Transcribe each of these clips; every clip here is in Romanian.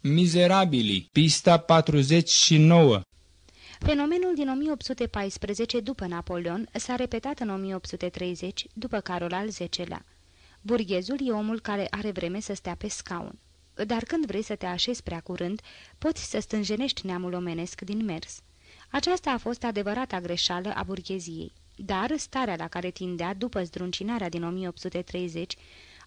Mizerabili, pista 49 Fenomenul din 1814 după Napoleon s-a repetat în 1830 după Carol al X-lea. Burghezul e omul care are vreme să stea pe scaun. Dar când vrei să te așezi prea curând, poți să stânjenești neamul omenesc din mers. Aceasta a fost adevărata greșeală a burgheziei. Dar starea la care tindea după zdruncinarea din 1830,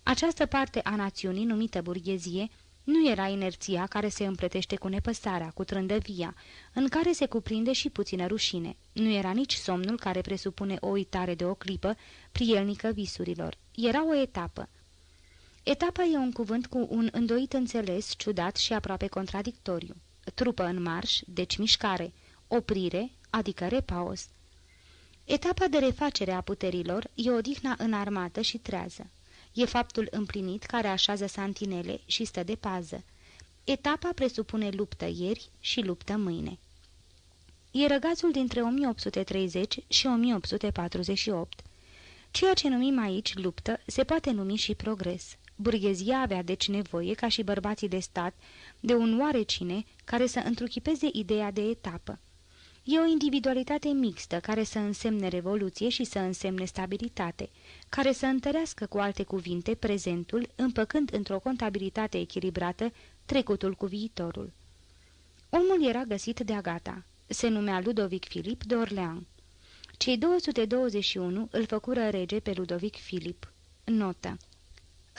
această parte a națiunii numită burghezie, nu era inerția care se împletește cu nepăsarea, cu trândăvia, în care se cuprinde și puțină rușine. Nu era nici somnul care presupune o uitare de o clipă, prielnică visurilor. Era o etapă. Etapa e un cuvânt cu un îndoit înțeles, ciudat și aproape contradictoriu. Trupă în marș, deci mișcare. Oprire, adică repaus. Etapa de refacere a puterilor e odihna înarmată și trează. E faptul împlinit care așează santinele și stă de pază. Etapa presupune luptă ieri și luptă mâine. E răgazul dintre 1830 și 1848. Ceea ce numim aici luptă se poate numi și progres. Burghezia avea deci nevoie, ca și bărbații de stat, de un oarecine care să întruchipeze ideea de etapă. E o individualitate mixtă care să însemne revoluție și să însemne stabilitate, care să întărească cu alte cuvinte prezentul, împăcând într-o contabilitate echilibrată trecutul cu viitorul. Omul era găsit de gata. Se numea Ludovic Filip de Orleans. Cei 221 îl făcură rege pe Ludovic Filip. Notă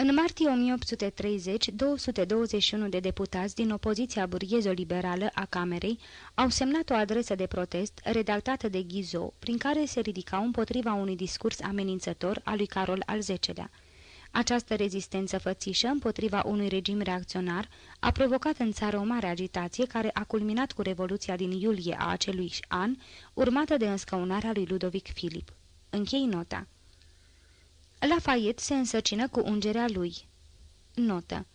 în martie 1830, 221 de deputați din opoziția burghezo-liberală a Camerei au semnat o adresă de protest redactată de Ghizo, prin care se ridicau împotriva unui discurs amenințător al lui Carol al X-lea. Această rezistență fățișă împotriva unui regim reacționar a provocat în țară o mare agitație care a culminat cu Revoluția din iulie a acelui an, urmată de înscăunarea lui Ludovic Filip. Închei nota. Lafayette se însăcină cu ungerea lui. Notă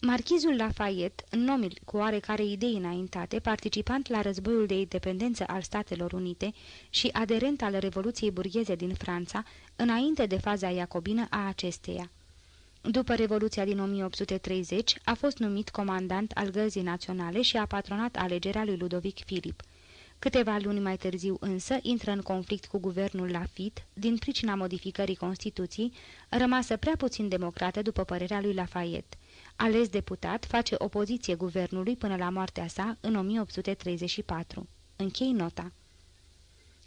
Marchizul Lafayette, nomil cu oarecare idei înaintate, participant la războiul de independență al Statelor Unite și aderent al Revoluției burgheze din Franța, înainte de faza iacobină a acesteia. După Revoluția din 1830, a fost numit comandant al Găzii Naționale și a patronat alegerea lui Ludovic Filip. Câteva luni mai târziu însă intră în conflict cu guvernul Lafitte din pricina modificării Constituției, rămasă prea puțin democrată după părerea lui Lafayette. Ales deputat, face opoziție guvernului până la moartea sa în 1834. Închei nota.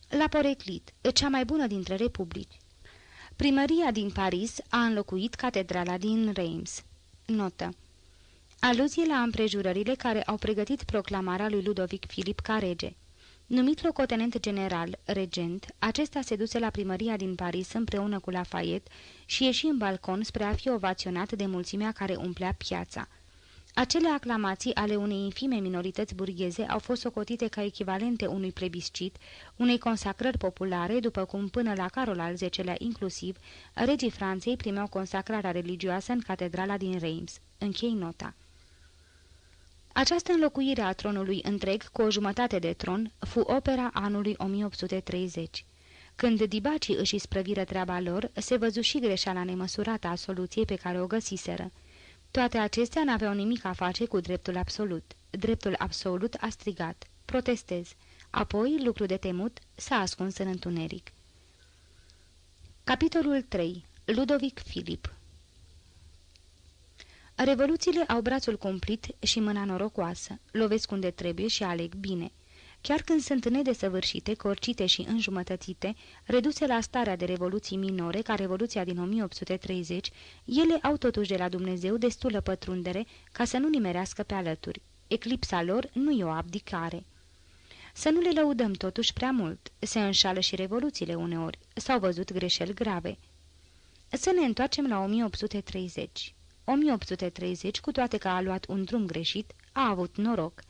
La Poreclit, cea mai bună dintre republici. Primăria din Paris a înlocuit catedrala din Reims. Notă. Aluzie la împrejurările care au pregătit proclamarea lui Ludovic Filip ca rege. Numit locotenent general, regent, acesta se duse la primăria din Paris împreună cu Lafayette și ieși în balcon spre a fi ovaționat de mulțimea care umplea piața. Acele aclamații ale unei infime minorități burgheze au fost socotite ca echivalente unui plebiscit, unei consacrări populare, după cum până la Carol al X-lea inclusiv, regii Franței primeau consacrarea religioasă în catedrala din Reims. Închei nota. Această înlocuire a tronului întreg cu o jumătate de tron fu opera anului 1830. Când dibacii își isprăviră treaba lor, se văzu și greșeala nemăsurată a soluției pe care o găsiseră. Toate acestea n-aveau nimic a face cu dreptul absolut. Dreptul absolut a strigat, protestez. Apoi, lucru de temut, s-a ascuns în întuneric. Capitolul 3. Ludovic Filip Revoluțiile au brațul cumplit și mâna norocoasă, lovesc unde trebuie și aleg bine. Chiar când sunt nedesăvârșite, corcite și înjumătățite, reduse la starea de revoluții minore, ca Revoluția din 1830, ele au totuși de la Dumnezeu destulă pătrundere ca să nu nimerească pe alături. Eclipsa lor nu e o abdicare. Să nu le lăudăm totuși prea mult. Se înșală și revoluțiile uneori. S-au văzut greșeli grave. Să ne întoarcem la 1830. 1830, cu toate că a luat un drum greșit, a avut noroc.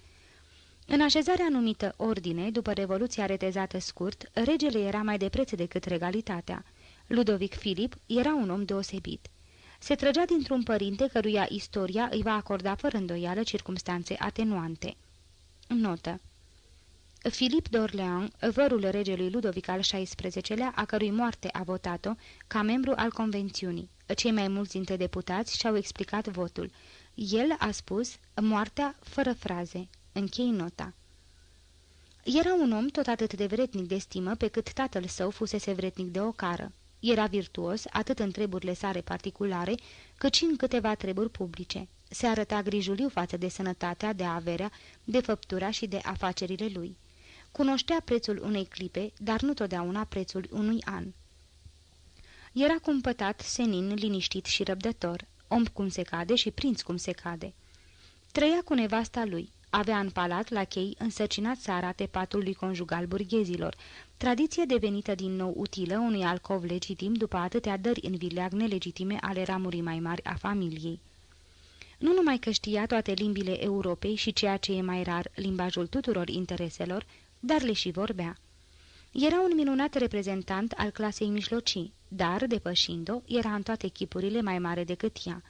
În așezarea numită Ordine, după Revoluția retezată scurt, regele era mai de preț decât regalitatea. Ludovic Filip era un om deosebit. Se trăgea dintr-un părinte căruia istoria îi va acorda fără îndoială circumstanțe atenuante. Notă Filip d'Orléans, vărul regelui Ludovic al XVI-lea, a cărui moarte a votat-o, ca membru al convențiunii. Cei mai mulți dintre deputați și-au explicat votul. El a spus moartea fără fraze. Închei nota. Era un om tot atât de vretnic de stimă pe cât tatăl său fusese vretnic de ocară. Era virtuos atât în treburile sale particulare, cât și în câteva treburi publice. Se arăta grijuliu față de sănătatea, de averea, de făptura și de afacerile lui. Cunoștea prețul unei clipe, dar nu totdeauna prețul unui an. Era cumpătat, senin, liniștit și răbdător, om cum se cade și prinț cum se cade. Trăia cu nevasta lui, avea în palat la chei însărcinat să arate patul lui conjugal burghezilor, tradiție devenită din nou utilă unui alcov legitim după atâtea dări în vileag nelegitime ale ramurii mai mari a familiei. Nu numai că știa toate limbile Europei și ceea ce e mai rar, limbajul tuturor intereselor, dar le și vorbea. Era un minunat reprezentant al clasei mijlocii, dar, depășind-o, era în toate chipurile mai mare decât ea.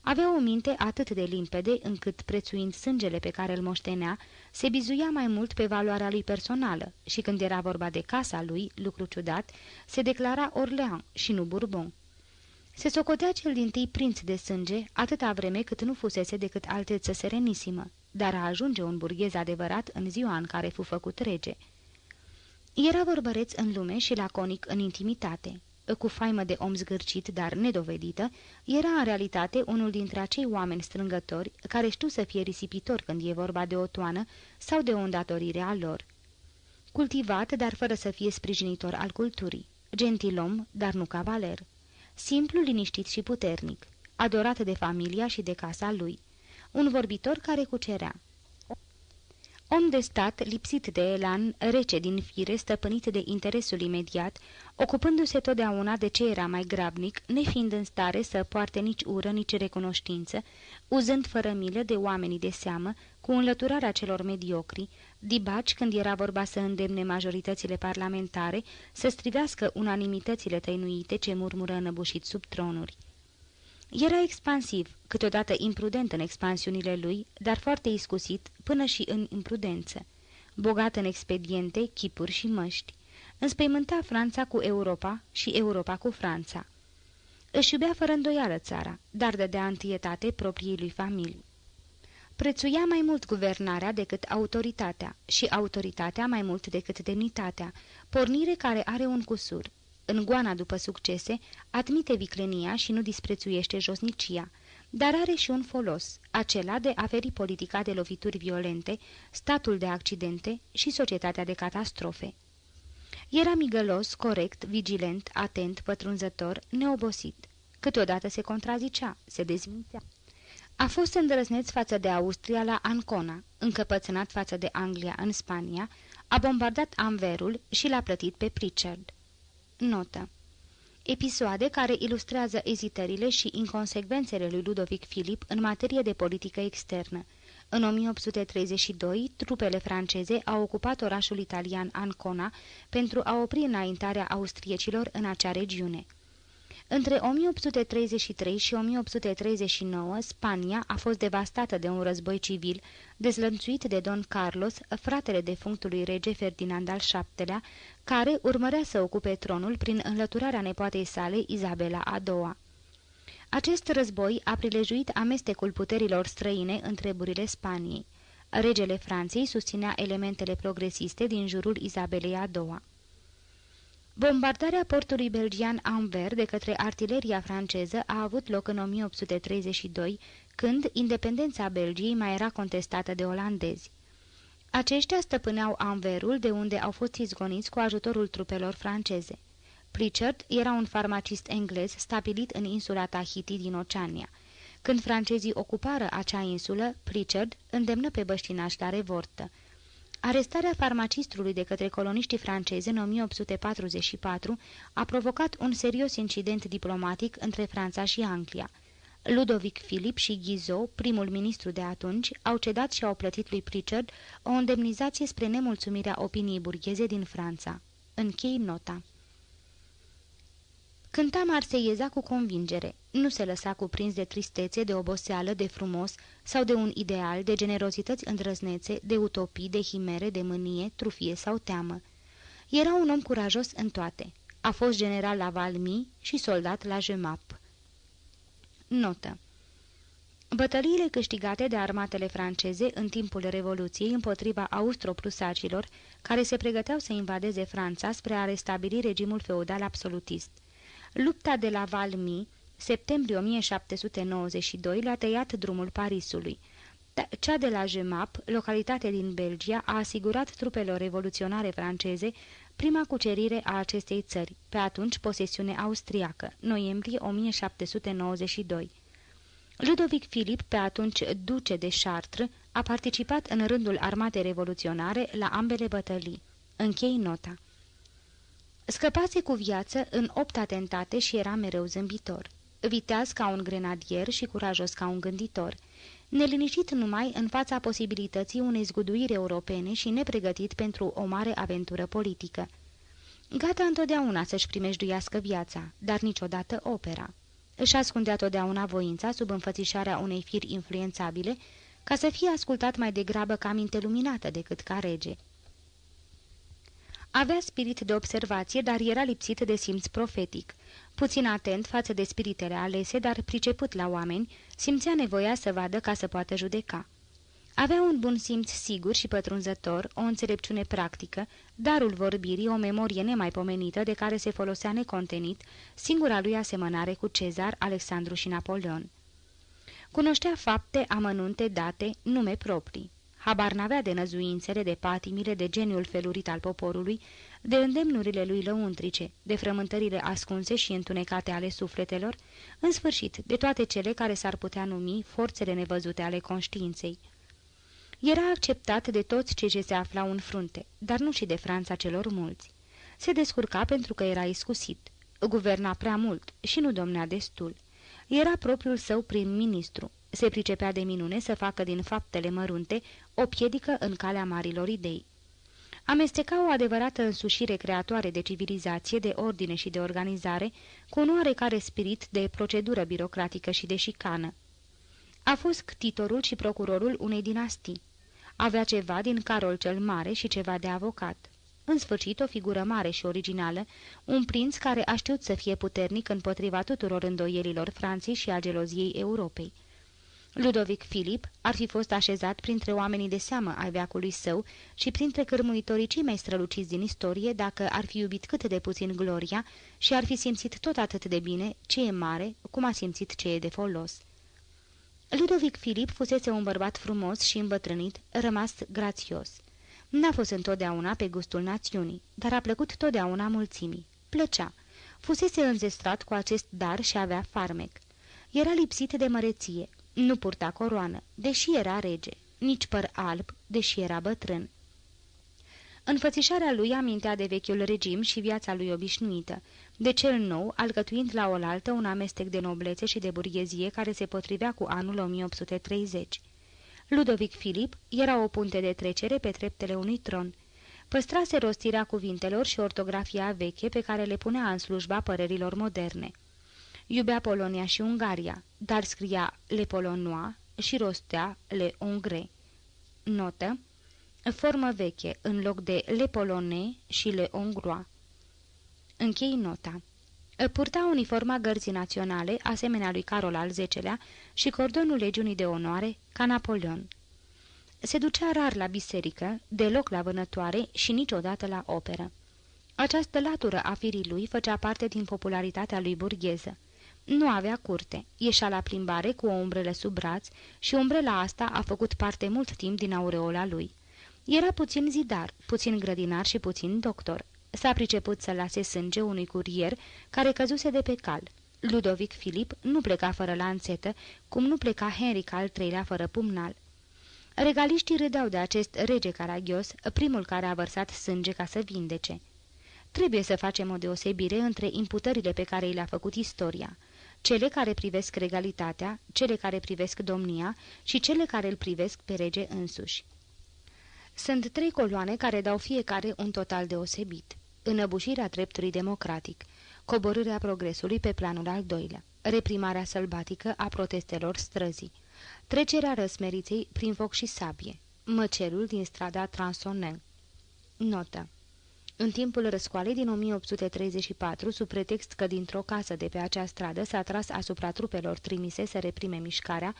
Avea o minte atât de limpede încât, prețuind sângele pe care îl moștenea, se bizuia mai mult pe valoarea lui personală și când era vorba de casa lui, lucru ciudat, se declara Orlean și nu Bourbon. Se socotea cel din tâi prinț de sânge, atâta vreme cât nu fusese decât alteță serenisimă, dar a ajunge un burghez adevărat în ziua în care fu făcut rege. Era vorbăreț în lume și laconic în intimitate cu faimă de om zgârcit, dar nedovedită, era în realitate unul dintre acei oameni strângători care știu să fie risipitori când e vorba de o toană sau de o îndatorire a lor. Cultivat, dar fără să fie sprijinitor al culturii. Gentilom, dar nu cavaler. Simplu, liniștit și puternic. Adorat de familia și de casa lui. Un vorbitor care cucerea. Om de stat, lipsit de elan, rece din fire, stăpânit de interesul imediat, ocupându-se totdeauna de ce era mai grabnic, nefiind în stare să poarte nici ură, nici recunoștință, uzând fără milă de oamenii de seamă, cu înlăturarea celor mediocri, dibaci când era vorba să îndemne majoritățile parlamentare, să strivească unanimitățile tăinuite ce murmură înăbușit sub tronuri. Era expansiv, câteodată imprudent în expansiunile lui, dar foarte iscusit până și în imprudență. Bogat în expediente, chipuri și măști. Înspăimânta Franța cu Europa și Europa cu Franța. Își iubea fără îndoială țara, dar dădea întâietate propriei lui familii. Prețuia mai mult guvernarea decât autoritatea și autoritatea mai mult decât demnitatea, pornire care are un cusur, în goana după succese, admite viclenia și nu disprețuiește josnicia, dar are și un folos, acela de a feri politica de lovituri violente, statul de accidente și societatea de catastrofe. Era migălos, corect, vigilent, atent, pătrunzător, neobosit. Câteodată se contrazicea, se dezmințea. A fost îndrăzneț față de Austria la Ancona, încăpățânat față de Anglia în Spania, a bombardat Anverul și l-a plătit pe Pritchard. Notă Episoade care ilustrează ezitările și inconsecvențele lui Ludovic Filip în materie de politică externă. În 1832, trupele franceze au ocupat orașul italian Ancona pentru a opri înaintarea austriecilor în acea regiune. Între 1833 și 1839, Spania a fost devastată de un război civil, dezlănțuit de Don Carlos, fratele defunctului rege Ferdinand al VII-lea, care urmărea să ocupe tronul prin înlăturarea nepoatei sale Izabela a II-a. Acest război a prilejuit amestecul puterilor străine în treburile Spaniei. Regele Franței susținea elementele progresiste din jurul Izabelei a II-a. Bombardarea portului belgian Anvers de către artileria franceză a avut loc în 1832, când independența Belgiei mai era contestată de olandezi. Aceștia stăpâneau Anverul, de unde au fost izgoniți cu ajutorul trupelor franceze. Pritchard era un farmacist englez stabilit în insula Tahiti din Oceania. Când francezii ocupară acea insulă, Pritchard îndemnă pe băștinași la revoltă. Arestarea farmacistului de către coloniștii francezi în 1844 a provocat un serios incident diplomatic între Franța și Anglia. Ludovic Philip și Ghizo, primul ministru de atunci, au cedat și au plătit lui Pritchard o indemnizație spre nemulțumirea opiniei burgheze din Franța. Închei nota. Cânta marseieza cu convingere. Nu se lăsa cuprins de tristețe, de oboseală, de frumos sau de un ideal, de generozități îndrăznețe, de utopii, de himere, de mânie, trufie sau teamă. Era un om curajos în toate. A fost general la Valmy și soldat la Jemap. Notă Bătăliile câștigate de armatele franceze în timpul Revoluției împotriva austroprusacilor, care se pregăteau să invadeze Franța spre a restabili regimul feudal absolutist. Lupta de la Valmy, septembrie 1792, l-a tăiat drumul Parisului. Da, cea de la Jemap, localitate din Belgia, a asigurat trupelor revoluționare franceze prima cucerire a acestei țări, pe atunci posesiune austriacă, noiembrie 1792. Ludovic Filip, pe atunci duce de Chartres, a participat în rândul armatei revoluționare la ambele bătălii. Închei nota. Scăpase cu viață în opt atentate și era mereu zâmbitor. Viteaz ca un grenadier și curajos ca un gânditor. Neliniștit numai în fața posibilității unei zguduiri europene și nepregătit pentru o mare aventură politică. Gata întotdeauna să-și primejduiască viața, dar niciodată opera. Își ascundea totdeauna voința sub înfățișarea unei firi influențabile, ca să fie ascultat mai degrabă ca minte luminată decât ca rege. Avea spirit de observație, dar era lipsit de simț profetic. Puțin atent față de spiritele alese, dar priceput la oameni, simțea nevoia să vadă ca să poată judeca. Avea un bun simț sigur și pătrunzător, o înțelepciune practică, darul vorbirii, o memorie nemaipomenită de care se folosea necontenit, singura lui asemănare cu Cezar, Alexandru și Napoleon. Cunoștea fapte, amănunte, date, nume proprii. Habar n-avea de năzuințele, de patimile, de geniul felurit al poporului, de îndemnurile lui lăuntrice, de frământările ascunse și întunecate ale sufletelor, în sfârșit, de toate cele care s-ar putea numi forțele nevăzute ale conștiinței. Era acceptat de toți cei ce se aflau în frunte, dar nu și de Franța celor mulți. Se descurca pentru că era iscusit. Guverna prea mult și nu domnea destul. Era propriul său prim-ministru. Se pricepea de minune să facă din faptele mărunte o piedică în calea marilor idei. Amesteca o adevărată însușire creatoare de civilizație, de ordine și de organizare, cu un oarecare spirit de procedură birocratică și de șicană. A fost ctitorul și procurorul unei dinastii. Avea ceva din Carol cel Mare și ceva de avocat. În sfârșit, o figură mare și originală, un prinț care a știut să fie puternic împotriva tuturor îndoielilor Franței și a geloziei Europei. Ludovic Filip ar fi fost așezat printre oamenii de seamă ai veacului său și printre cărmuitorii cei mai străluciți din istorie dacă ar fi iubit cât de puțin gloria și ar fi simțit tot atât de bine ce e mare, cum a simțit ce e de folos. Ludovic Filip fusese un bărbat frumos și îmbătrânit, rămas grațios. N-a fost întotdeauna pe gustul națiunii, dar a plăcut totdeauna mulțimii. Plăcea. Fusese înzestrat cu acest dar și avea farmec. Era lipsit de măreție. Nu purta coroană, deși era rege. Nici păr alb, deși era bătrân. Înfățișarea lui amintea de vechiul regim și viața lui obișnuită, de cel nou, alcătuind la oaltă un amestec de noblețe și de burghezie care se potrivea cu anul 1830. Ludovic Filip era o punte de trecere pe treptele unui tron. Păstrase rostirea cuvintelor și ortografia veche pe care le punea în slujba părerilor moderne. Iubea Polonia și Ungaria, dar scria Le Polonois și rostea Le Hongre. Notă Formă veche, în loc de Le Polonais și Le Hongrois. Închei nota. Purta uniforma gărții naționale, asemenea lui Carol al X-lea, și cordonul legiunii de onoare, ca Napoleon. Se ducea rar la biserică, deloc la vânătoare și niciodată la operă. Această latură a firii lui făcea parte din popularitatea lui burgheză. Nu avea curte, ieșea la plimbare cu o umbrelă sub braț și umbrela asta a făcut parte mult timp din aureola lui. Era puțin zidar, puțin grădinar și puțin doctor. S-a priceput să lase sânge unui curier care căzuse de pe cal. Ludovic Filip nu pleca fără lanțetă, cum nu pleca Henric al III-lea fără pumnal. Regaliștii râdeau de acest rege caragios, primul care a vărsat sânge ca să vindece. Trebuie să facem o deosebire între imputările pe care i le-a făcut istoria, cele care privesc regalitatea, cele care privesc domnia și cele care îl privesc pe rege însuși. Sunt trei coloane care dau fiecare un total deosebit. Înăbușirea dreptului democratic, coborârea progresului pe planul al doilea, reprimarea sălbatică a protestelor străzii, trecerea răsmeriței prin foc și sabie, măcelul din strada Transonel. Notă în timpul răscoalei din 1834, sub pretext că dintr-o casă de pe acea stradă s-a tras asupra trupelor trimise să reprime mișcarea,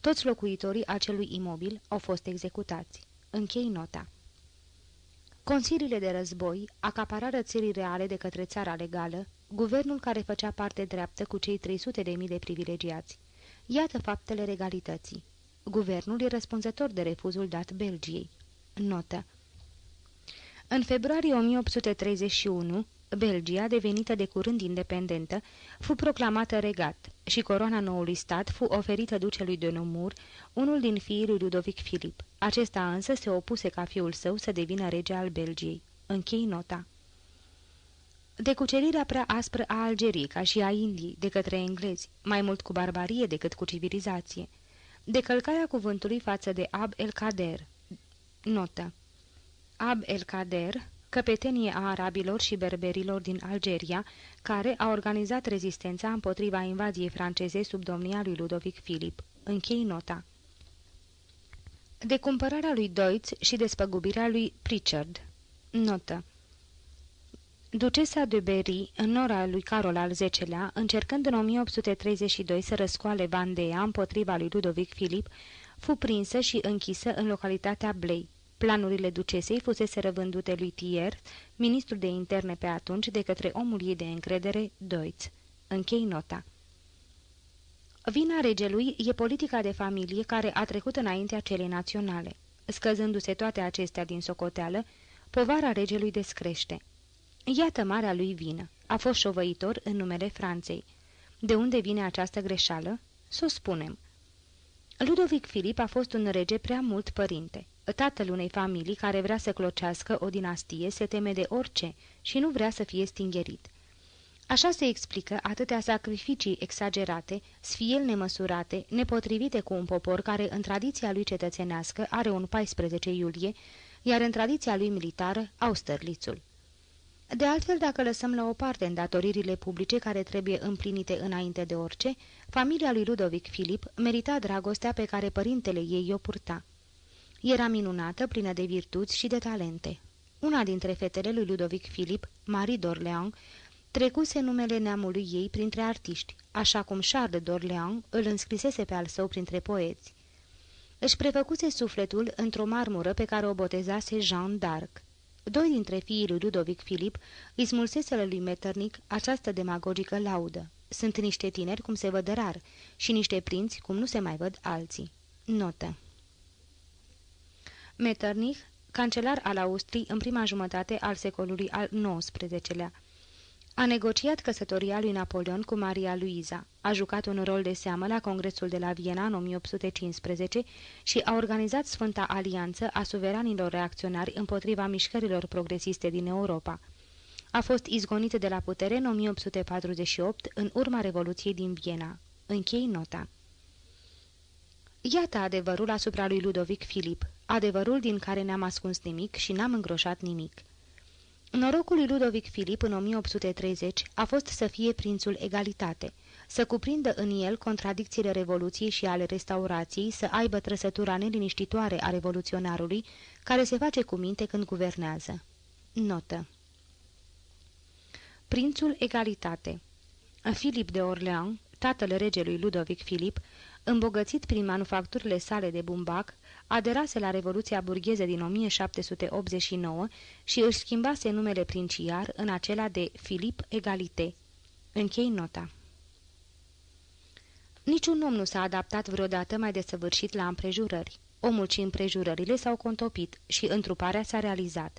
Toți locuitorii acelui imobil au fost executați. Închei nota. Consiliile de război, acapararea țării reale de către țara legală, guvernul care făcea parte dreaptă cu cei 300 de mii de privilegiați. Iată faptele regalității. Guvernul e răspunzător de refuzul dat Belgiei. Notă. În februarie 1831, Belgia, devenită de curând independentă, fu proclamată regat și coroana noului stat fu oferită ducelui de Numur, unul din fiii lui Ludovic Filip. Acesta însă se opuse ca fiul său să devină rege al Belgiei. Închei nota. De cucerirea prea aspră a Algeriei, ca și a Indiei, de către englezi, mai mult cu barbarie decât cu civilizație. De călcarea cuvântului față de Ab el-Kader. Notă. Ab el-Kader, căpetenie a arabilor și berberilor din Algeria, care a organizat rezistența împotriva invaziei franceze sub domnia lui Ludovic Filip. Închei nota. De cumpărarea lui Deutz și despăgubirea lui Pritchard. Notă. Ducesa de Berry, în nora lui Carol al X-lea, încercând în 1832 să răscoale Vandea împotriva lui Ludovic Filip, fu prinsă și închisă în localitatea Blei. Planurile ducesei fusese răvândute lui Thiers, ministrul de interne pe atunci, de către omul ei de încredere, Deutz. Închei nota. Vina regelui e politica de familie care a trecut înaintea celei naționale. Scăzându-se toate acestea din socoteală, povara regelui descrește. Iată marea lui vină. A fost șovăitor în numele Franței. De unde vine această greșeală? Să o spunem. Ludovic Filip a fost un rege prea mult părinte. Tatăl unei familii care vrea să clocească o dinastie se teme de orice și nu vrea să fie stingerit. Așa se explică atâtea sacrificii exagerate, sfiel nemăsurate, nepotrivite cu un popor care în tradiția lui cetățenească are un 14 iulie, iar în tradiția lui militară au stărlițul. De altfel, dacă lăsăm la o parte îndatoririle publice care trebuie împlinite înainte de orice, familia lui Ludovic Filip merita dragostea pe care părintele ei o purta. Era minunată, plină de virtuți și de talente. Una dintre fetele lui Ludovic Filip, Marie d'Orléans, trecuse numele neamului ei printre artiști, așa cum Charles d'Orléans îl înscrisese pe al său printre poeți. Își prefăcuse sufletul într-o marmură pe care o botezase Jean d'Arc. Doi dintre fiii lui Ludovic Filip îi smulseseră lui Metternich această demagogică laudă. Sunt niște tineri cum se văd rar și niște prinți cum nu se mai văd alții. Notă Metternich, cancelar al Austriei în prima jumătate al secolului al XIX-lea. A negociat căsătoria lui Napoleon cu Maria Luiza, a jucat un rol de seamă la Congresul de la Viena în 1815 și a organizat Sfânta Alianță a suveranilor reacționari împotriva mișcărilor progresiste din Europa. A fost izgonit de la putere în 1848 în urma Revoluției din Viena. Închei nota. Iată adevărul asupra lui Ludovic Filip, adevărul din care n-am ascuns nimic și n-am îngroșat nimic. Norocul lui Ludovic Filip în 1830 a fost să fie prințul egalitate, să cuprindă în el contradicțiile Revoluției și ale restaurației, să aibă trăsătura neliniștitoare a revoluționarului, care se face cu minte când guvernează. Notă Prințul Egalitate Filip de Orleans, tatăl regelui Ludovic Filip, îmbogățit prin manufacturile sale de bumbac, aderase la Revoluția burgheză din 1789 și își schimbase numele princiar în acela de Filip Egalite. Închei nota. Niciun om nu s-a adaptat vreodată mai desăvârșit la împrejurări. Omul și împrejurările s-au contopit și întruparea s-a realizat.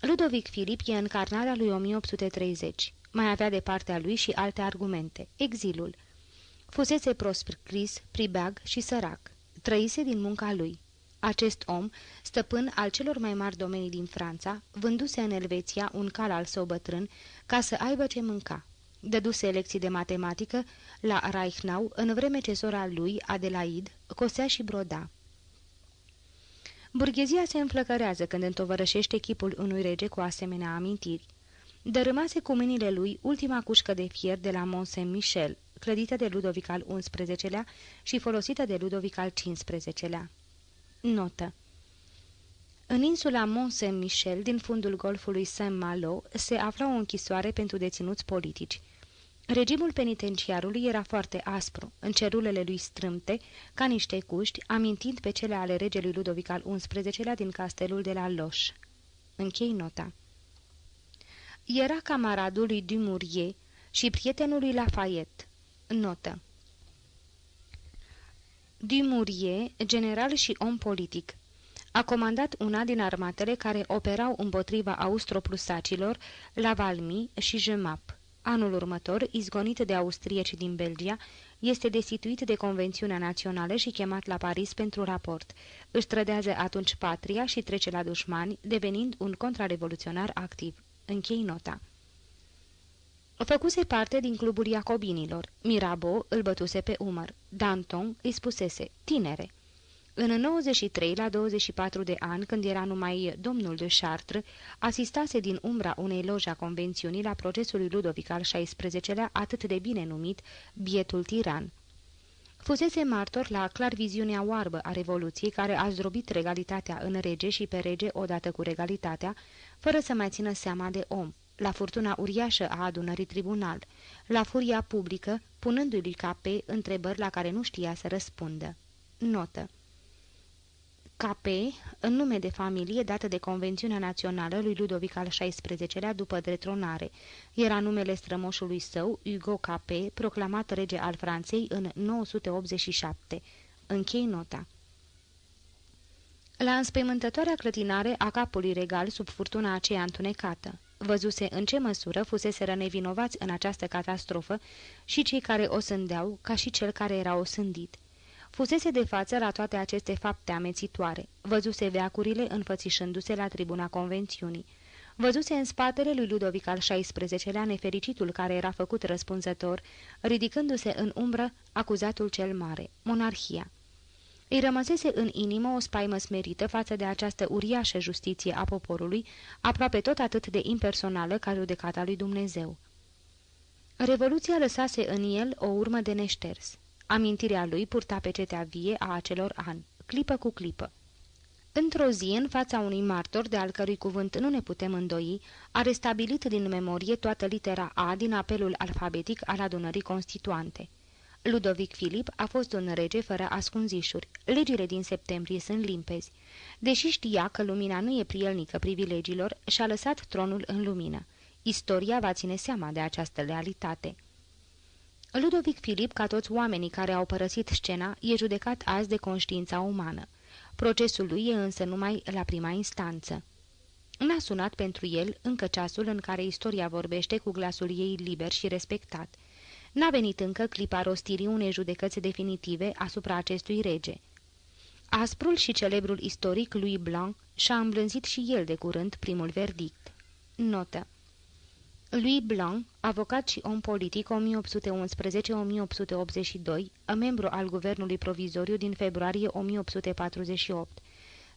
Ludovic Filip e încarnarea lui 1830. Mai avea de partea lui și alte argumente. Exilul. Fusese proscris, pribeag și sărac. Trăise din munca lui. Acest om, stăpân al celor mai mari domenii din Franța, vânduse în Elveția un cal al său bătrân ca să aibă ce mânca. Dăduse lecții de matematică la Reichnau, în vreme ce sora lui, Adelaide, cosea și broda. Burghezia se înflăcărează când întovărășește chipul unui rege cu asemenea amintiri. Dărâmase cu mâinile lui ultima cușcă de fier de la Mont Saint-Michel, clădită de Ludovic al XI-lea și folosită de Ludovic al XV-lea. Notă În insula Mont Saint-Michel, din fundul golfului Saint-Malo, se afla o închisoare pentru deținuți politici. Regimul penitenciarului era foarte aspru, în cerulele lui strâmte, ca niște cuști, amintind pe cele ale regelui Ludovic al XI-lea din castelul de la Loș. Închei nota. Era camaradul lui Dumouriez și prietenul lui Lafayette. Notă. Dumouriez, general și om politic. A comandat una din armatele care operau împotriva austroplusacilor la Valmy și Jemap. Anul următor, izgonit de austrieci din Belgia, este destituit de Convențiunea Națională și chemat la Paris pentru raport. Își trădează atunci patria și trece la dușmani, devenind un contrarevoluționar activ. Închei nota. Făcuse parte din clubul Iacobinilor. Mirabeau îl bătuse pe umăr. Danton îi spusese, tinere. În 93, la 24 de ani, când era numai domnul de Chartres, asistase din umbra unei loje a convențiunii la procesul lui Ludovic al XVI-lea, atât de bine numit Bietul Tiran. Fusese martor la clarviziunea oarbă a Revoluției, care a zdrobit regalitatea în rege și pe rege odată cu regalitatea, fără să mai țină seama de om, la furtuna uriașă a adunării tribunal, la furia publică, punându-i cape întrebări la care nu știa să răspundă. Notă KP, în nume de familie dată de Convențiunea Națională lui Ludovic al XVI-lea după detronare. Era numele strămoșului său, Hugo KP, proclamat rege al Franței în 987. Închei nota. La înspăimântătoarea clătinare a capului regal sub furtuna aceea întunecată. Văzuse în ce măsură fuseseră nevinovați în această catastrofă și cei care o sândeau, ca și cel care era osândit. Fusese de față la toate aceste fapte amețitoare. Văzuse veacurile înfățișându-se la tribuna convențiunii. Văzuse în spatele lui Ludovic al XVI-lea nefericitul care era făcut răspunzător, ridicându-se în umbră acuzatul cel mare, monarhia. Îi rămăsese în inimă o spaimă smerită față de această uriașă justiție a poporului, aproape tot atât de impersonală ca judecata lui Dumnezeu. Revoluția lăsase în el o urmă de neșters. Amintirea lui purta pe cetea vie a acelor ani, clipă cu clipă. Într-o zi, în fața unui martor de al cărui cuvânt nu ne putem îndoi, a restabilit din memorie toată litera A din apelul alfabetic al adunării constituante. Ludovic Filip a fost un rege fără ascunzișuri. Legile din septembrie sunt limpezi. Deși știa că lumina nu e prielnică privilegiilor, și-a lăsat tronul în lumină. Istoria va ține seama de această realitate. Ludovic Filip, ca toți oamenii care au părăsit scena, e judecat azi de conștiința umană. Procesul lui e însă numai la prima instanță. N-a sunat pentru el încă ceasul în care istoria vorbește cu glasul ei liber și respectat. N-a venit încă clipa rostirii unei judecăți definitive asupra acestui rege. Asprul și celebrul istoric lui Blanc și-a îmblânzit și el de curând primul verdict. Notă lui Blanc, avocat și om politic 1811-1882, membru al guvernului provizoriu din februarie 1848,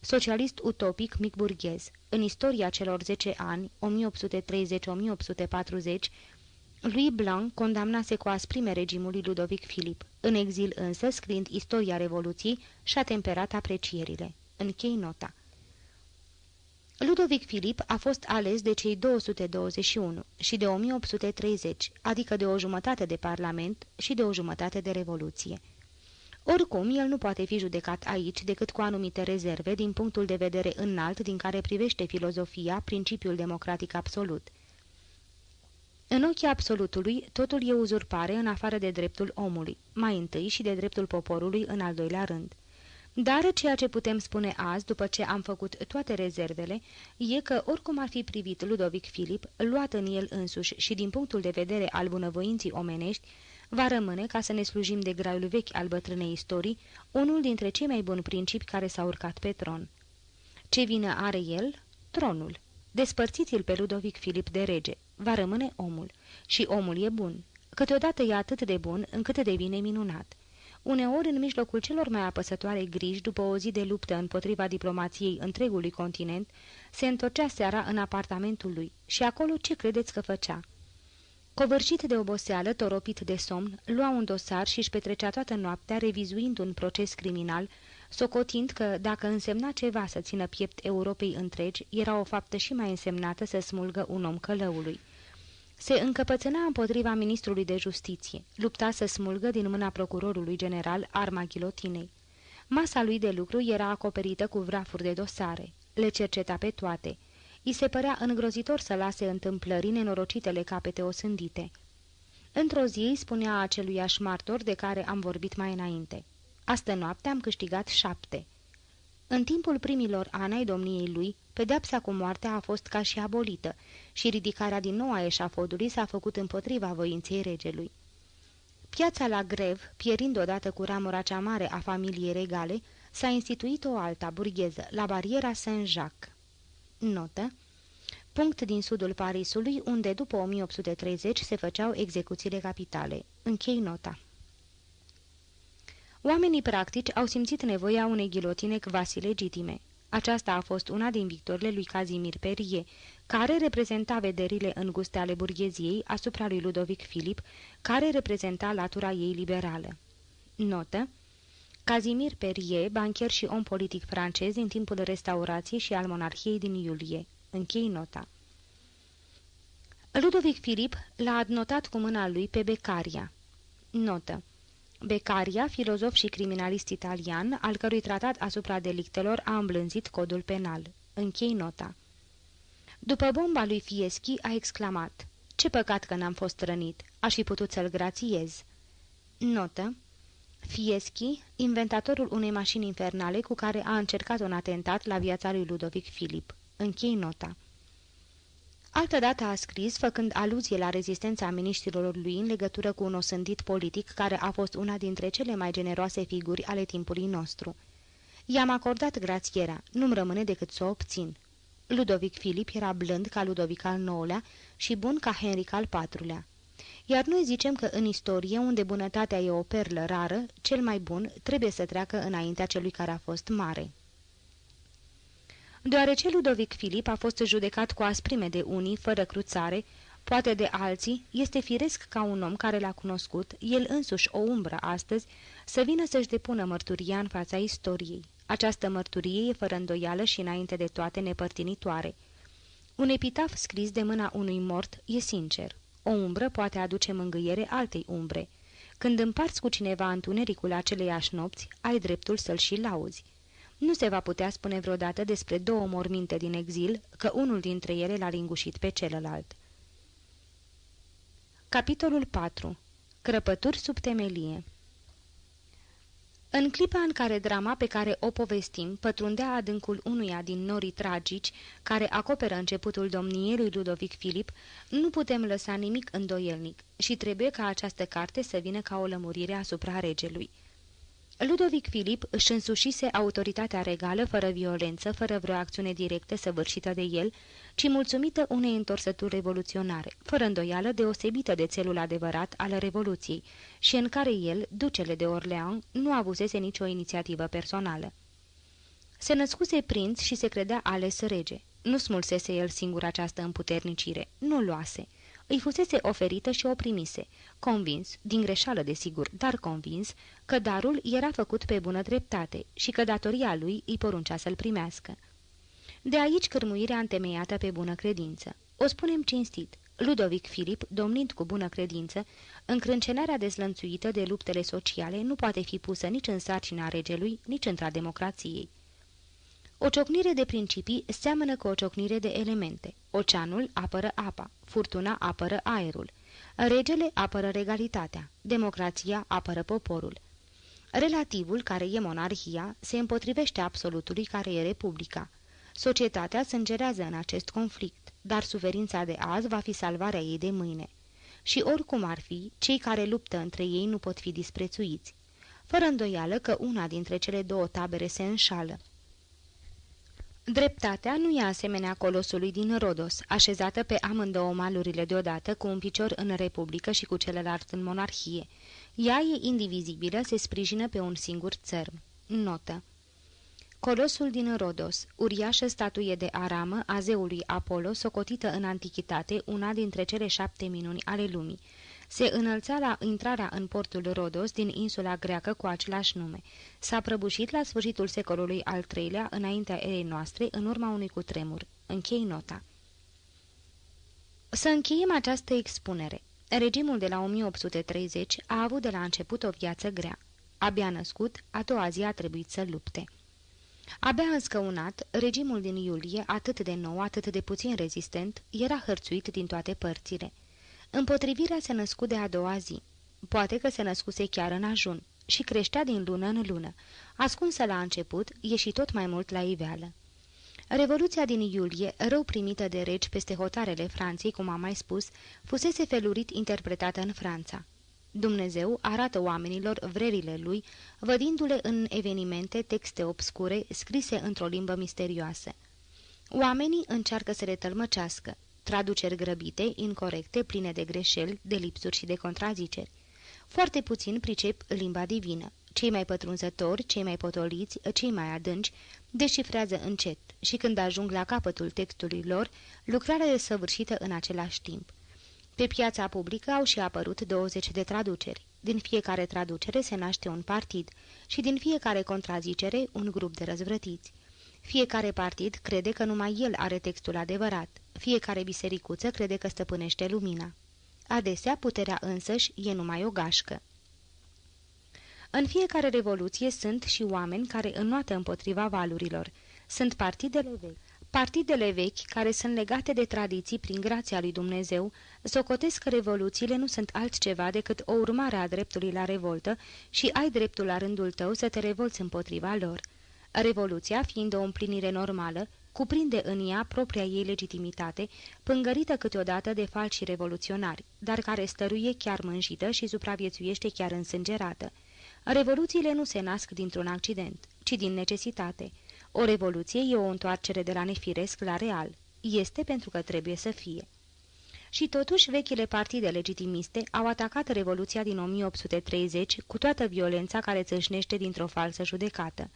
socialist utopic mic burghez. În istoria celor 10 ani, 1830-1840, lui Blanc condamnase cu asprime regimul lui Ludovic Filip. În exil însă, scriind istoria Revoluției, și-a temperat aprecierile. Închei nota. Ludovic Filip a fost ales de cei 221 și de 1830, adică de o jumătate de parlament și de o jumătate de revoluție. Oricum, el nu poate fi judecat aici decât cu anumite rezerve din punctul de vedere înalt din care privește filozofia, principiul democratic absolut. În ochii absolutului, totul e uzurpare în afară de dreptul omului, mai întâi și de dreptul poporului în al doilea rând. Dar ceea ce putem spune azi, după ce am făcut toate rezervele, e că oricum ar fi privit Ludovic Filip, luat în el însuși și din punctul de vedere al bunăvoinții omenești, va rămâne, ca să ne slujim de graiul vechi al bătrânei istorii, unul dintre cei mai buni principi care s-au urcat pe tron. Ce vină are el? Tronul. Despărțiți-l pe Ludovic Filip de rege. Va rămâne omul. Și omul e bun. Câteodată e atât de bun încât devine minunat. Uneori, în mijlocul celor mai apăsătoare griji, după o zi de luptă împotriva diplomației întregului continent, se întorcea seara în apartamentul lui și acolo ce credeți că făcea? Covârșit de oboseală, toropit de somn, lua un dosar și își petrecea toată noaptea revizuind un proces criminal, socotind că, dacă însemna ceva să țină piept Europei întregi, era o faptă și mai însemnată să smulgă un om călăului. Se încăpățâna împotriva ministrului de justiție, lupta să smulgă din mâna procurorului general arma ghilotinei. Masa lui de lucru era acoperită cu vrafuri de dosare. Le cerceta pe toate. I se părea îngrozitor să lase întâmplării nenorocitele capete osândite. Într-o zi îi spunea aceluiași martor de care am vorbit mai înainte. Astă noapte am câștigat șapte. În timpul primilor ani ai domniei lui, pedeapsa cu moartea a fost ca și abolită și ridicarea din nou a eșafodului s-a făcut împotriva voinței regelui. Piața la grev, pierind odată cu ramura cea mare a familiei regale, s-a instituit o alta burgheză, la bariera Saint-Jacques. Notă Punct din sudul Parisului, unde după 1830 se făceau execuțiile capitale. Închei nota. Oamenii practici au simțit nevoia unei ghilotine quasi legitime. Aceasta a fost una din victorile lui Cazimir Perie, care reprezenta vederile înguste ale burgheziei asupra lui Ludovic Filip, care reprezenta latura ei liberală. Notă Cazimir Perie, bancher și om politic francez în timpul restaurației și al monarhiei din iulie. Închei nota. Ludovic Filip l-a adnotat cu mâna lui pe Beccaria. Notă Beccaria, filozof și criminalist italian, al cărui tratat asupra delictelor a îmblânzit codul penal. Închei nota. După bomba lui Fieschi a exclamat, Ce păcat că n-am fost rănit, aș fi putut să-l grațiez." Notă Fieschi, inventatorul unei mașini infernale cu care a încercat un atentat la viața lui Ludovic Filip. Închei nota. Altădată a scris, făcând aluzie la rezistența miniștrilor lui în legătură cu un osândit politic care a fost una dintre cele mai generoase figuri ale timpului nostru. I-am acordat grațierea, nu-mi rămâne decât să o obțin. Ludovic Filip era blând ca Ludovic al IX-lea și bun ca Henric al IV-lea. Iar noi zicem că în istorie, unde bunătatea e o perlă rară, cel mai bun trebuie să treacă înaintea celui care a fost mare. Deoarece Ludovic Filip a fost judecat cu asprime de unii, fără cruțare, poate de alții, este firesc ca un om care l-a cunoscut, el însuși o umbră astăzi, să vină să-și depună mărturia în fața istoriei. Această mărturie e fără îndoială și înainte de toate nepărtinitoare. Un epitaf scris de mâna unui mort e sincer. O umbră poate aduce mângâiere altei umbre. Când împarți cu cineva întunericul aceleiași nopți, ai dreptul să-l și lauzi. Nu se va putea spune vreodată despre două morminte din exil că unul dintre ele l-a lingușit pe celălalt. Capitolul 4. Crăpături sub temelie În clipa în care drama pe care o povestim pătrundea adâncul unuia din norii tragici care acoperă începutul domniei lui Ludovic Filip, nu putem lăsa nimic îndoielnic și trebuie ca această carte să vină ca o lămurire asupra regelui. Ludovic Filip își însușise autoritatea regală fără violență, fără vreo acțiune directă săvârșită de el, ci mulțumită unei întorsături revoluționare, fără îndoială deosebită de țelul adevărat al Revoluției, și în care el, ducele de Orleans, nu avusese nicio inițiativă personală. Se născuse prinț și se credea ales rege. Nu smulsese el singur această împuternicire, nu luase îi fusese oferită și o primise, convins, din greșeală desigur, dar convins, că darul era făcut pe bună dreptate și că datoria lui îi poruncea să-l primească. De aici cârmuirea întemeiată pe bună credință. O spunem cinstit, Ludovic Filip, domnind cu bună credință, încrâncenarea dezlănțuită de luptele sociale nu poate fi pusă nici în sarcina regelui, nici între democrației. O ciocnire de principii seamănă cu o ciocnire de elemente. Oceanul apără apa, furtuna apără aerul. Regele apără regalitatea, democrația apără poporul. Relativul, care e monarhia, se împotrivește absolutului, care e republica. Societatea sângerează în acest conflict, dar suferința de azi va fi salvarea ei de mâine. Și oricum ar fi, cei care luptă între ei nu pot fi disprețuiți. Fără îndoială că una dintre cele două tabere se înșală. Dreptatea nu e asemenea colosului din Rodos, așezată pe amândouă malurile deodată, cu un picior în republică și cu celălalt în monarhie. Ea e indivizibilă, se sprijină pe un singur țărm. Notă Colosul din Rodos, uriașă statuie de aramă a zeului Apollo, socotită în antichitate una dintre cele șapte minuni ale lumii se înălța la intrarea în portul Rodos din insula greacă cu același nume. S-a prăbușit la sfârșitul secolului al III-lea, înaintea erei noastre, în urma unui cutremur. Închei nota. Să încheiem această expunere. Regimul de la 1830 a avut de la început o viață grea. Abia născut, a doua zi a trebuit să lupte. Abia înscăunat, regimul din iulie, atât de nou, atât de puțin rezistent, era hărțuit din toate părțile. Împotrivirea se născu de a doua zi. Poate că se născuse chiar în ajun și creștea din lună în lună. Ascunsă la început, ieși tot mai mult la iveală. Revoluția din iulie, rău primită de regi peste hotarele Franței, cum am mai spus, fusese felurit interpretată în Franța. Dumnezeu arată oamenilor vrerile lui, vădindu-le în evenimente texte obscure scrise într-o limbă misterioasă. Oamenii încearcă să le tălmăcească, traduceri grăbite, incorrecte, pline de greșeli, de lipsuri și de contraziceri. Foarte puțin pricep limba divină. Cei mai pătrunzători, cei mai potoliți, cei mai adânci, deșifrează încet și când ajung la capătul textului lor, lucrarea e săvârșită în același timp. Pe piața publică au și apărut 20 de traduceri. Din fiecare traducere se naște un partid și din fiecare contrazicere un grup de răzvrătiți. Fiecare partid crede că numai el are textul adevărat. Fiecare bisericuță crede că stăpânește lumina. Adesea, puterea însăși e numai o gașcă. În fiecare revoluție sunt și oameni care înnoată împotriva valurilor. Sunt partidele vechi. Partidele vechi, care sunt legate de tradiții prin grația lui Dumnezeu, socotesc că revoluțiile nu sunt altceva decât o urmare a dreptului la revoltă și ai dreptul la rândul tău să te revolți împotriva lor. Revoluția, fiind o împlinire normală, cuprinde în ea propria ei legitimitate, pângărită câteodată de falși revoluționari, dar care stăruie chiar mânjită și supraviețuiește chiar însângerată. Revoluțiile nu se nasc dintr-un accident, ci din necesitate. O revoluție e o întoarcere de la nefiresc la real. Este pentru că trebuie să fie. Și totuși, vechile partide legitimiste au atacat Revoluția din 1830 cu toată violența care țâșnește dintr-o falsă judecată.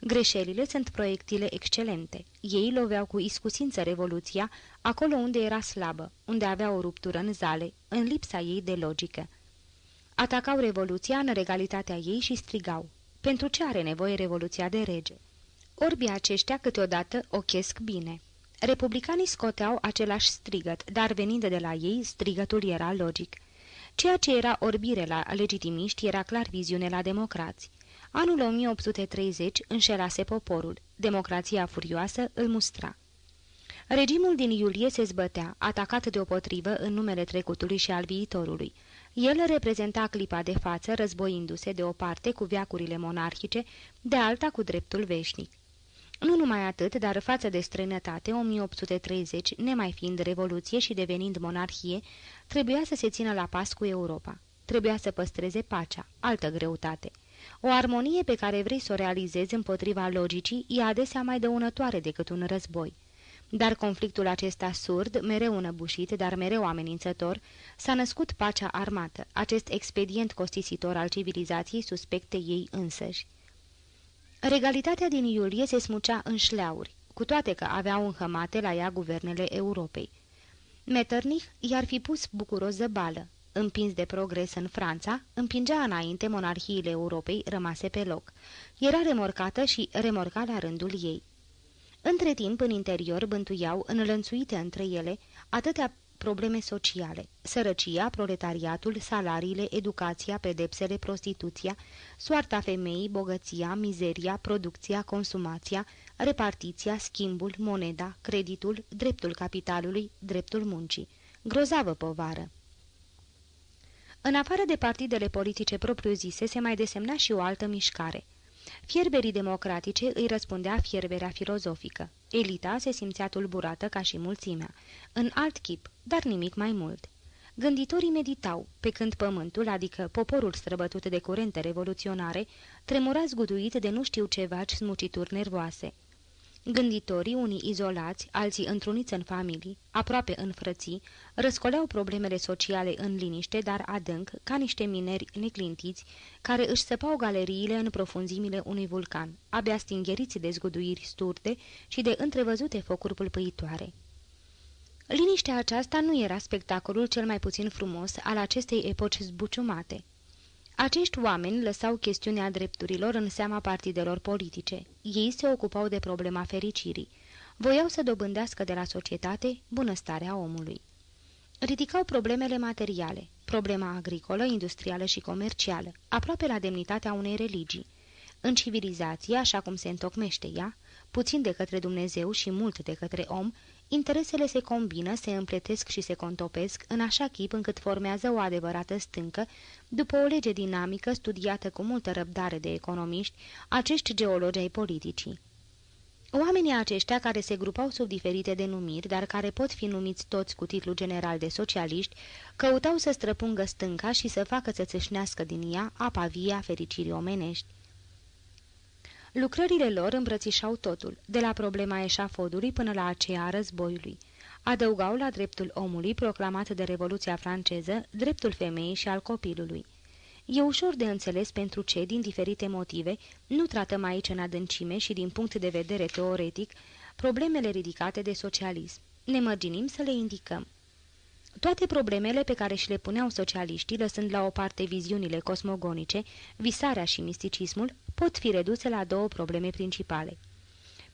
Greșelile sunt proiectile excelente. Ei loveau cu iscusință revoluția acolo unde era slabă, unde avea o ruptură în zale, în lipsa ei de logică. Atacau revoluția în regalitatea ei și strigau. Pentru ce are nevoie revoluția de rege? Orbii aceștia câteodată ochesc bine. Republicanii scoteau același strigăt, dar venind de la ei, strigătul era logic. Ceea ce era orbire la legitimiști era clar viziune la democrați. Anul 1830 înșelase poporul. Democrația furioasă îl mustra. Regimul din iulie se zbătea, atacat deopotrivă în numele trecutului și al viitorului. El reprezenta clipa de față, războindu-se de o parte cu veacurile monarhice, de alta cu dreptul veșnic. Nu numai atât, dar față de străinătate, 1830, nemai fiind revoluție și devenind monarhie, trebuia să se țină la pas cu Europa. Trebuia să păstreze pacea, altă greutate. O armonie pe care vrei să o realizezi împotriva logicii e adesea mai dăunătoare decât un război. Dar conflictul acesta surd, mereu înăbușit, dar mereu amenințător, s-a născut pacea armată, acest expedient costisitor al civilizației suspecte ei însăși. Regalitatea din iulie se smucea în șleauri, cu toate că aveau înhămate la ea guvernele Europei. Metternich i-ar fi pus bucuros zăbală. Împins de progres în Franța, împingea înainte monarhiile Europei rămase pe loc. Era remorcată și remorca la rândul ei. Între timp, în interior, bântuiau, înlănțuite între ele, atâtea probleme sociale, sărăcia, proletariatul, salariile, educația, pedepsele, prostituția, soarta femeii, bogăția, mizeria, producția, consumația, repartiția, schimbul, moneda, creditul, dreptul capitalului, dreptul muncii. Grozavă povară! În afară de partidele politice propriu-zise, se mai desemna și o altă mișcare – Fierberii democratice îi răspundea fierberea filozofică. Elita se simțea tulburată ca și mulțimea, în alt chip, dar nimic mai mult. Gânditorii meditau, pe când pământul, adică poporul străbătut de curente revoluționare, tremura zguduit de nu știu ce vaci smucituri nervoase. Gânditorii, unii izolați, alții întruniți în familii, aproape în frății, răscoleau problemele sociale în liniște, dar adânc, ca niște mineri neclintiți, care își săpau galeriile în profunzimile unui vulcan, abia stingheriți de zguduiri sturte și de întrevăzute focuri pâlpâitoare. Liniștea aceasta nu era spectacolul cel mai puțin frumos al acestei epoci zbuciumate. Acești oameni lăsau chestiunea drepturilor în seama partidelor politice. Ei se ocupau de problema fericirii. Voiau să dobândească de la societate bunăstarea omului. ridicau problemele materiale, problema agricolă, industrială și comercială, aproape la demnitatea unei religii. În civilizație, așa cum se întocmește ea, puțin de către Dumnezeu și mult de către om, interesele se combină, se împletesc și se contopesc în așa chip încât formează o adevărată stâncă, după o lege dinamică studiată cu multă răbdare de economiști, acești geologi ai politicii. Oamenii aceștia care se grupau sub diferite denumiri, dar care pot fi numiți toți cu titlu general de socialiști, căutau să străpungă stânca și să facă să țâșnească din ea apa vie a fericirii omenești. Lucrările lor îmbrățișau totul, de la problema eșafodului până la aceea a războiului. Adăugau la dreptul omului proclamat de Revoluția franceză dreptul femeii și al copilului. E ușor de înțeles pentru ce, din diferite motive, nu tratăm aici în adâncime și din punct de vedere teoretic problemele ridicate de socialism. Ne mărginim să le indicăm. Toate problemele pe care și le puneau socialiștii, lăsând la o parte viziunile cosmogonice, visarea și misticismul, pot fi reduse la două probleme principale.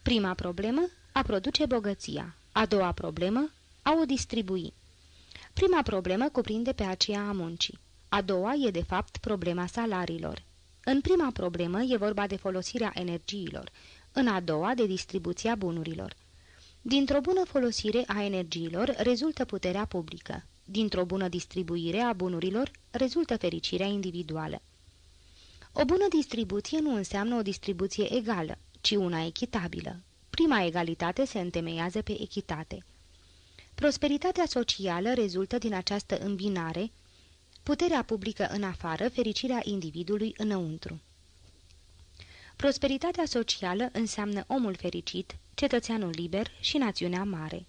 Prima problemă, a produce bogăția. A doua problemă, a o distribui. Prima problemă cuprinde pe aceea a muncii. A doua e de fapt problema salariilor. În prima problemă e vorba de folosirea energiilor, în a doua de distribuția bunurilor. Dintr-o bună folosire a energiilor rezultă puterea publică. Dintr-o bună distribuire a bunurilor rezultă fericirea individuală. O bună distribuție nu înseamnă o distribuție egală, ci una echitabilă. Prima egalitate se întemeiază pe echitate. Prosperitatea socială rezultă din această îmbinare puterea publică în afară, fericirea individului înăuntru. Prosperitatea socială înseamnă omul fericit, cetățeanul liber și națiunea mare.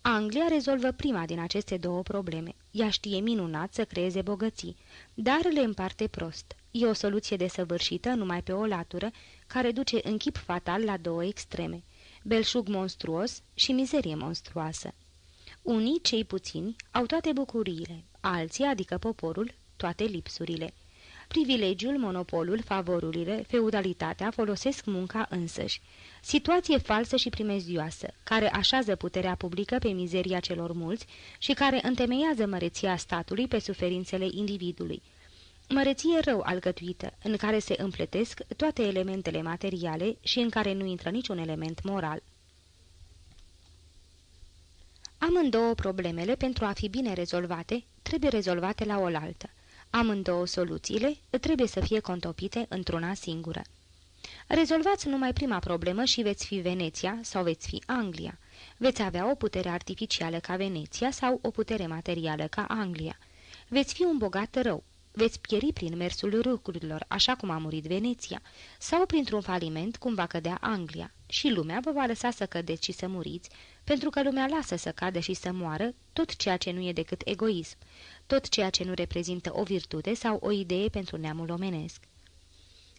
Anglia rezolvă prima din aceste două probleme. Ea știe minunat să creeze bogății, dar le împarte prost. E o soluție desăvârșită numai pe o latură, care duce în chip fatal la două extreme, belșug monstruos și mizerie monstruoasă. Unii, cei puțini, au toate bucuriile, alții, adică poporul, toate lipsurile. Privilegiul, monopolul, favorurile, feudalitatea folosesc munca însăși. Situație falsă și primezioasă, care așează puterea publică pe mizeria celor mulți și care întemeiază măreția statului pe suferințele individului. Măreție rău alcătuită, în care se împletesc toate elementele materiale și în care nu intră niciun element moral. Amândouă problemele, pentru a fi bine rezolvate, trebuie rezolvate la oaltă. Amândouă soluțiile trebuie să fie contopite într-una singură. Rezolvați numai prima problemă și veți fi Veneția sau veți fi Anglia. Veți avea o putere artificială ca Veneția sau o putere materială ca Anglia. Veți fi un bogat rău, veți pieri prin mersul lucrurilor, așa cum a murit Veneția, sau printr-un faliment cum va cădea Anglia, și lumea vă va lăsa să cădeți și să muriți, pentru că lumea lasă să cadă și să moară tot ceea ce nu e decât egoism, tot ceea ce nu reprezintă o virtute sau o idee pentru neamul omenesc.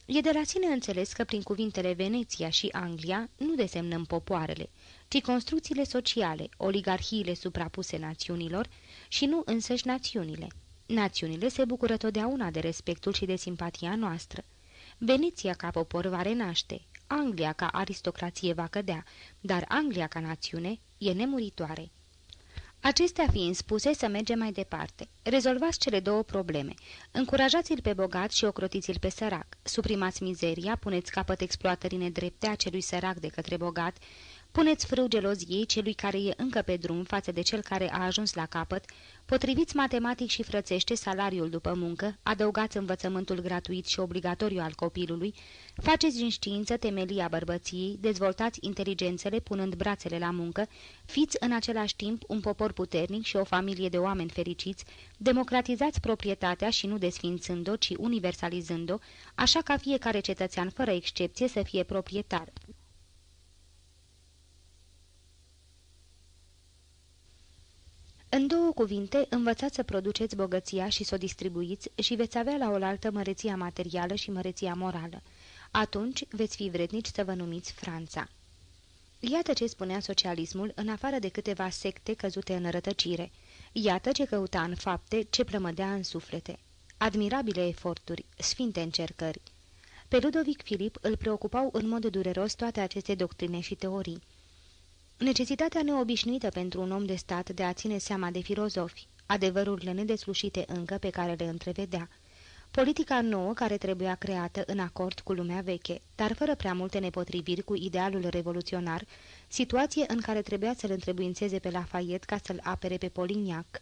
E de la sine înțeles că prin cuvintele Veneția și Anglia nu desemnăm popoarele, ci construcțiile sociale, oligarhiile suprapuse națiunilor și nu însăși națiunile. Națiunile se bucură totdeauna de respectul și de simpatia noastră. Veneția ca popor va renaște, Anglia ca aristocrație va cădea, dar Anglia ca națiune e nemuritoare. Acestea fiind spuse, să mergem mai departe. Rezolvați cele două probleme. Încurajați-l pe bogat și ocrotiți-l pe sărac. Suprimați mizeria, puneți capăt exploatării nedrepte a celui sărac de către bogat Puneți frâu geloziei celui care e încă pe drum față de cel care a ajuns la capăt, potriviți matematic și frățește salariul după muncă, adăugați învățământul gratuit și obligatoriu al copilului, faceți din știință temelia bărbăției, dezvoltați inteligențele punând brațele la muncă, fiți în același timp un popor puternic și o familie de oameni fericiți, democratizați proprietatea și nu desfințând-o, ci universalizând-o, așa ca fiecare cetățean fără excepție să fie proprietar. În două cuvinte, învățați să produceți bogăția și să o distribuiți și veți avea la oaltă măreția materială și măreția morală. Atunci veți fi vrednici să vă numiți Franța. Iată ce spunea socialismul în afară de câteva secte căzute în rătăcire. Iată ce căuta în fapte, ce plămădea în suflete. Admirabile eforturi, sfinte încercări. Pe Ludovic Filip îl preocupau în mod dureros toate aceste doctrine și teorii. Necesitatea neobișnuită pentru un om de stat de a ține seama de filozofi, adevărurile nedeslușite încă pe care le întrevedea, politica nouă care trebuia creată în acord cu lumea veche, dar fără prea multe nepotriviri cu idealul revoluționar, situație în care trebuia să-l întrebuințeze pe Lafayette ca să-l apere pe Polignac.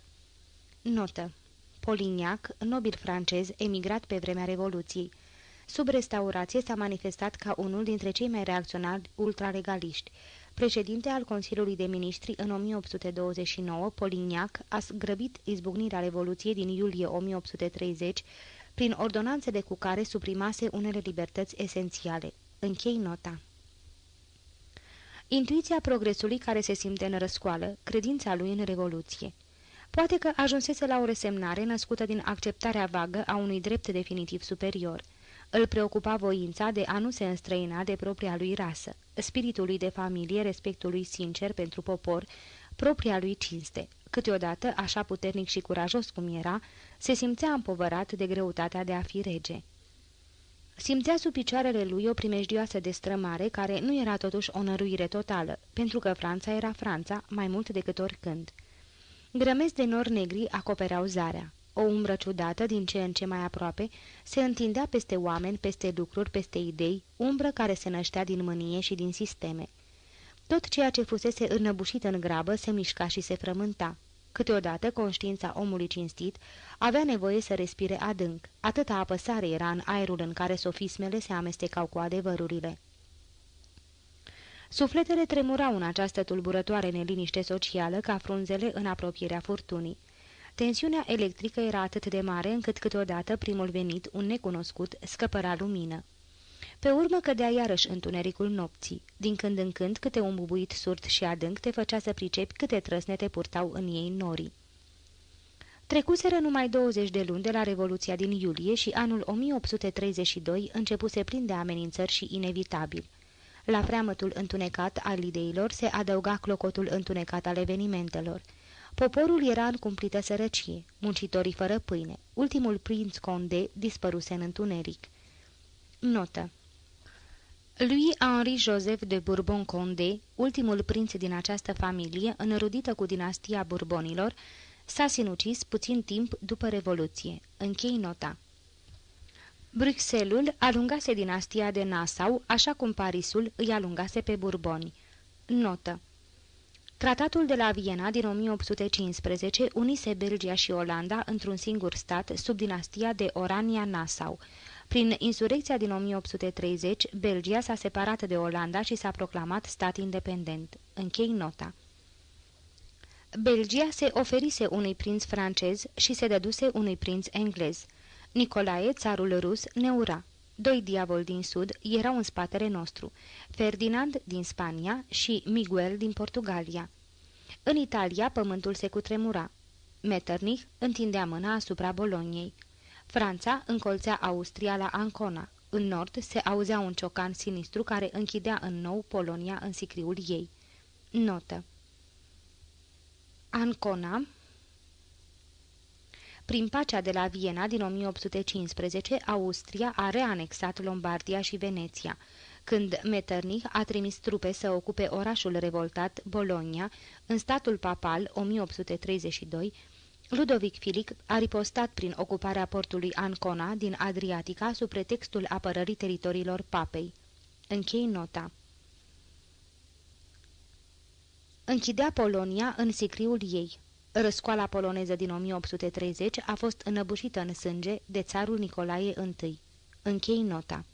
Notă Polignac, nobil francez, emigrat pe vremea Revoluției. Sub restaurație s-a manifestat ca unul dintre cei mai reacționari ultralegaliști. Președinte al Consiliului de Ministri în 1829, Polignac a grăbit izbucnirea Revoluției din iulie 1830 prin ordonanțele cu care suprimase unele libertăți esențiale. Închei nota. Intuiția progresului care se simte în răscoală, credința lui în Revoluție. Poate că ajunsese la o resemnare născută din acceptarea vagă a unui drept definitiv superior. Îl preocupa voința de a nu se înstrăina de propria lui rasă, spiritul lui de familie, respectul lui sincer pentru popor, propria lui cinste. Câteodată, așa puternic și curajos cum era, se simțea împovărat de greutatea de a fi rege. Simțea sub picioarele lui o primejdioasă destrămare care nu era totuși o năruire totală, pentru că Franța era Franța mai mult decât oricând. Grămezi de nori negri acopereau zarea. O umbră ciudată, din ce în ce mai aproape, se întindea peste oameni, peste lucruri, peste idei, umbră care se năștea din mânie și din sisteme. Tot ceea ce fusese înăbușit în grabă se mișca și se frământa. Câteodată, conștiința omului cinstit avea nevoie să respire adânc. Atâta apăsare era în aerul în care sofismele se amestecau cu adevărurile. Sufletele tremurau în această tulburătoare neliniște socială ca frunzele în apropierea furtunii. Tensiunea electrică era atât de mare încât câteodată primul venit, un necunoscut, scăpăra lumină. Pe urmă cădea iarăși întunericul nopții. Din când în când, câte un bubuit surd și adânc te făcea să pricepi câte trăsnete purtau în ei norii. Trecuseră numai 20 de luni de la Revoluția din iulie și anul 1832 începuse plin de amenințări și inevitabil. La freamătul întunecat al ideilor se adăuga clocotul întunecat al evenimentelor. Poporul era în cumplită sărăcie, muncitorii fără pâine. Ultimul prinț Condé dispăruse în întuneric. Notă Louis-Henri Joseph de Bourbon-Condé, ultimul prinț din această familie, înrudită cu dinastia Bourbonilor, s-a sinucis puțin timp după Revoluție. Închei nota. Bruxelles alungase dinastia de Nassau, așa cum Parisul îi alungase pe Burboni. Notă Tratatul de la Viena din 1815 unise Belgia și Olanda într-un singur stat sub dinastia de Orania-Nassau. Prin insurecția din 1830, Belgia s-a separat de Olanda și s-a proclamat stat independent. Închei nota. Belgia se oferise unui prinț francez și se dăduse unui prinț englez. Nicolae, țarul rus, ne ura. Doi diavoli din sud erau în spatele nostru, Ferdinand din Spania și Miguel din Portugalia. În Italia pământul se cutremura. Metternich întindea mâna asupra Boloniei. Franța încolțea Austria la Ancona. În nord se auzea un ciocan sinistru care închidea în nou Polonia în sicriul ei. Notă Ancona prin pacea de la Viena din 1815, Austria a reanexat Lombardia și Veneția. Când Metternich a trimis trupe să ocupe orașul revoltat Bologna, în statul papal 1832, Ludovic Filic a ripostat prin ocuparea portului Ancona din Adriatica sub pretextul apărării teritoriilor papei. Închei nota. Închidea Polonia în sicriul ei. Răscoala poloneză din 1830 a fost înăbușită în sânge de țarul Nicolae I. Închei nota.